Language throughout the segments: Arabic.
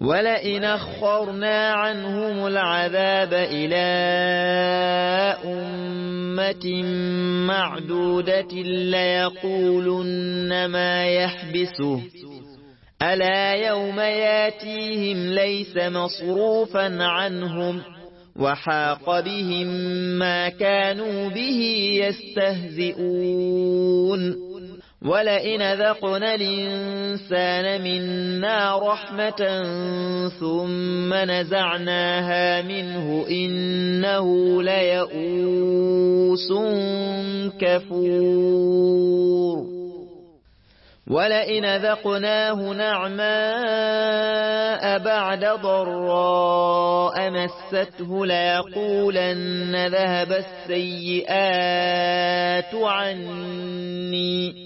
ولئن أخرنا عنهم العذاب إلى أمة معدودة ليقولن ما يحبسه. ألا يوم ياتيهم ليس مصروفا عنهم وحاق بهم ما كانوا به يستهزئون. ولئن ذقنا الإنسان منا رحمة ثم نزعناها منه إنه ليئوس كفور ولئن ذقناه نعماء بعد ضراء مسته ليقولن ذهب السيئات عني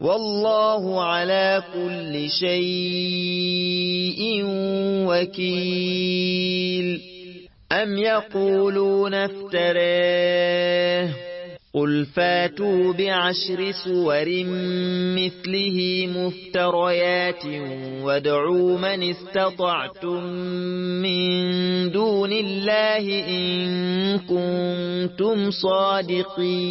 والله على كل شيء وكيل. أم يقولون افتراه؟ قل فاتوا بعشر سور مثله مفتريات وادعوا من استطعتم من دون الله إن كنتم صادقين.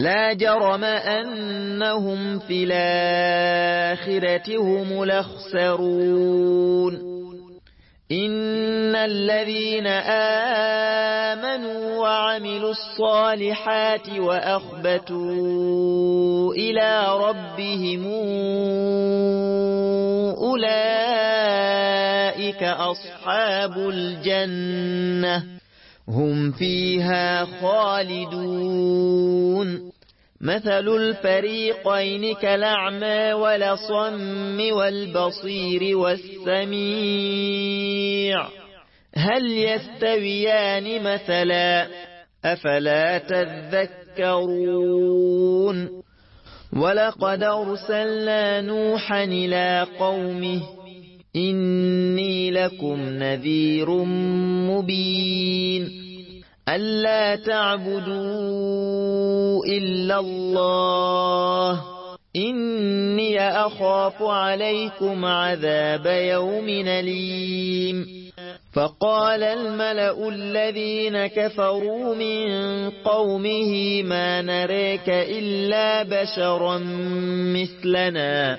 لا جرم أنهم في الآخرة هم لخسرون إن الذين آمنوا وعملوا الصالحات وأخبتوا إلى ربهم أولئك أصحاب الجنة. هم فيها خالدون. مثل الفريقين كالأعمى ولصم والبصير والسميع. هل يستويان مثلا؟ أفلا تذكرون؟ ولقد أرسلنا نوحا إلى قومه إني لكم نذير مبين. ألا تعبدوا إلا الله إني أخاف عليكم عذاب يوم أليم فقال الملأ الذين كفروا من قومه ما نريك إلا بشرا مثلنا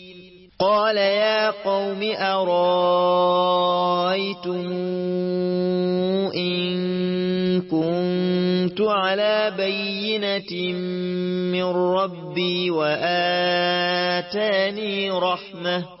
قال يا قوم أرأيتم إن كنت على بينة من ربي وآتاني رحمة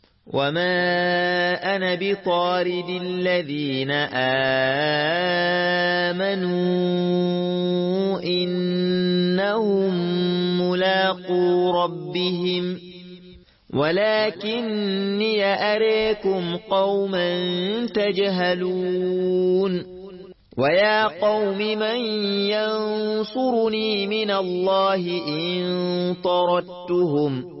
وما أنا بطارد الذين آمنوا إنهم ملاقو ربهم ولكني أريكم قوما تجهلون ويا قوم من ينصرني من الله إن طردتهم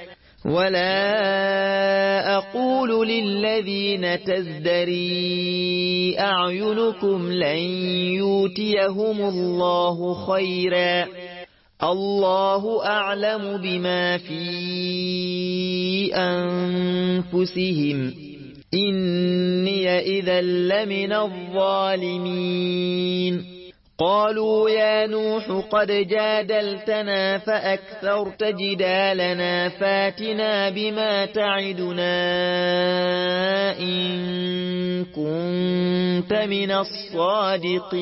ولا أقول للذين تزدري أعينكم لن يوتيهم الله خيرا الله أعلم بما في أنفسهم إني إذا لمن الظالمين قالوا يا نوح قد جادلتنا فأكثرت جدالنا فاتنا بما تعدنا إن كنت من الصادقين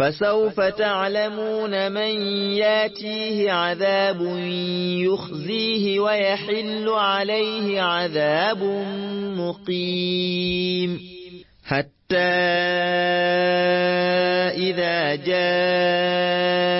فسوف تعلمون من ياتيه عذاب يخزيه ويحل عليه عذاب مقيم. حتى إذا جاء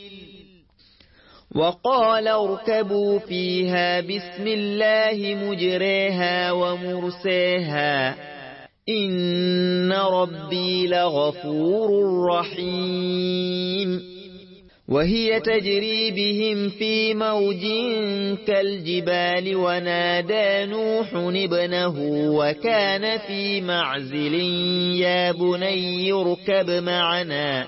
وقال اركبوا فيها بسم الله مجريها ومرسيها. إن ربي لغفور رحيم. وهي تجري بهم في موج كالجبال ونادى نوح ابنه وكان في معزل يا بني اركب معنا.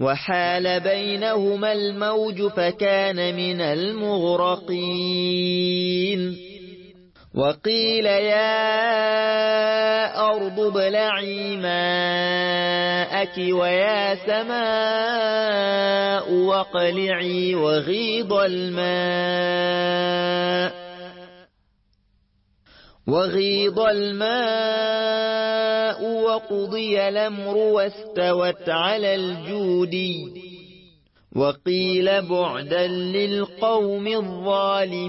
وحال بينهما الموج فكان من المغرقين. وقيل يا أرض ابلعي ماءك ويا سماء وقلعي وغيض الماء. وغيض الماء وقضي الأمر واستوت على الجودي وقيل بعدا للقوم الظالمين.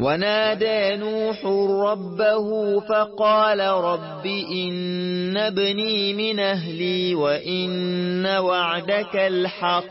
ونادى نوح ربه فقال رب إن ابني من أهلي وإن وعدك الحق.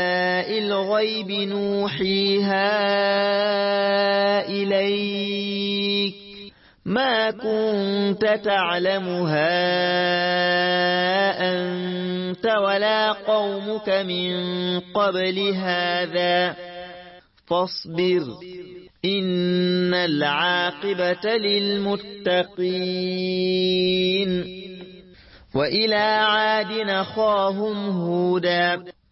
الغيب نوحيها إليك ما كنت تعلمها أنت ولا قومك من قبل هذا فاصبر إن العاقبة للمتقين وإلى عاد نخاهم هودا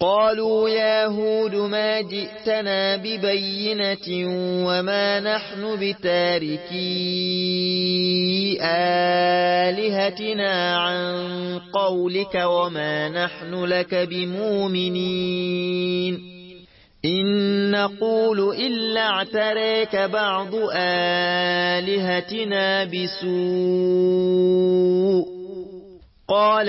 قالوا يا هود ما جئتنا ببينة وما نحن بتاركي آلهتنا عن قولك وما نحن لك بمؤمنين. إن نقول إلا اعتريك بعض آلهتنا بسوء. قال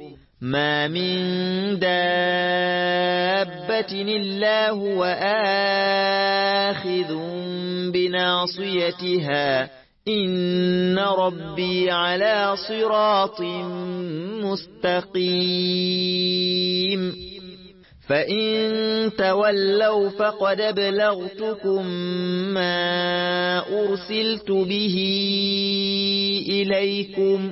ما من دابة إلا هو آخذ بناصيتها إن ربي على صراط مستقيم فإن تولوا فقد ابلغتكم ما أرسلت به إليكم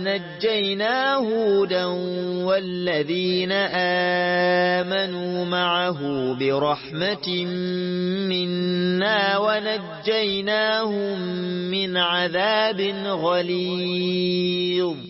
أمرنا نجينا هودا والذين آمنوا معه برحمة منا ونجيناهم من عذاب غليظ.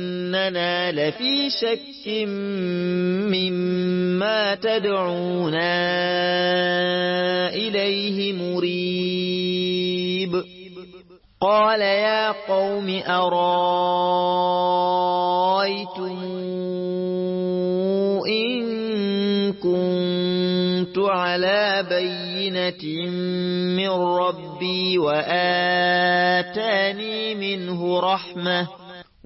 وإننا لفي شك مما تدعونا إليه مريب. قال يا قوم أرأيتم إن كنت على بينة من ربي وآتاني منه رحمة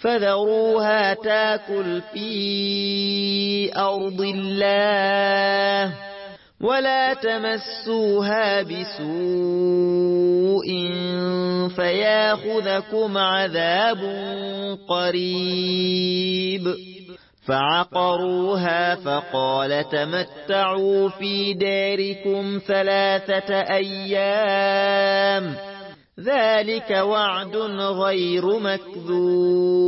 فذروها تاكل في أرض الله ولا تمسوها بسوء فياخذكم عذاب قريب. فعقروها فقال تمتعوا في داركم ثلاثة أيام. ذلك وعد غير مكذوب.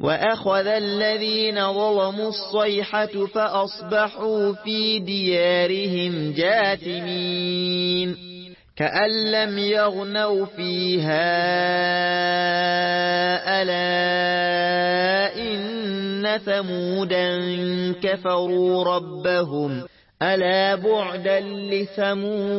وأخذ الذين ظلموا الصيحة فأصبحوا في ديارهم جاثمين كأن لم يغنوا فيها ألا إن ثمودا كفروا ربهم ألا بعدا لثمود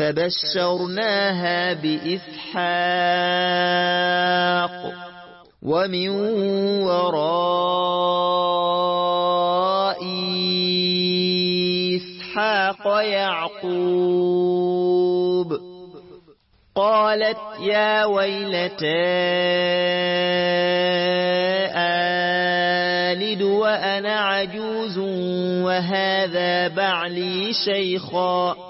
فبشرناها بإسحاق ومن وراء إسحاق يعقوب قالت يا ويلتى آلد وأنا عجوز وهذا بعلي شيخا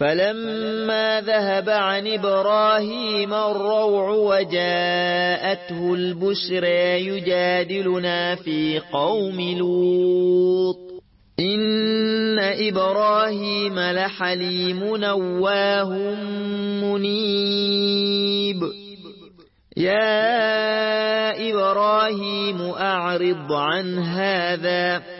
فلما ذهب عن إبراهيم الروع وجاءته البشرى يجادلنا في قوم لوط. إن إبراهيم لحليم نواه منيب. يا إبراهيم أعرض عن هذا.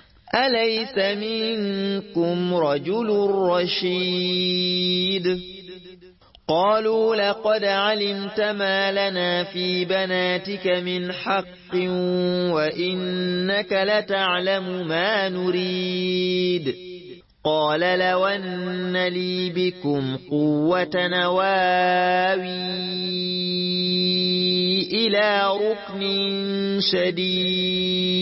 أليس منكم رجل رشيد؟ قالوا لقد علمت ما لنا في بناتك من حق وإنك لتعلم ما نريد. قال لو أن لي بكم قوة نواوي إلى ركن شديد.